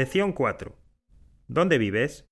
Lección 4. ¿Dónde vives?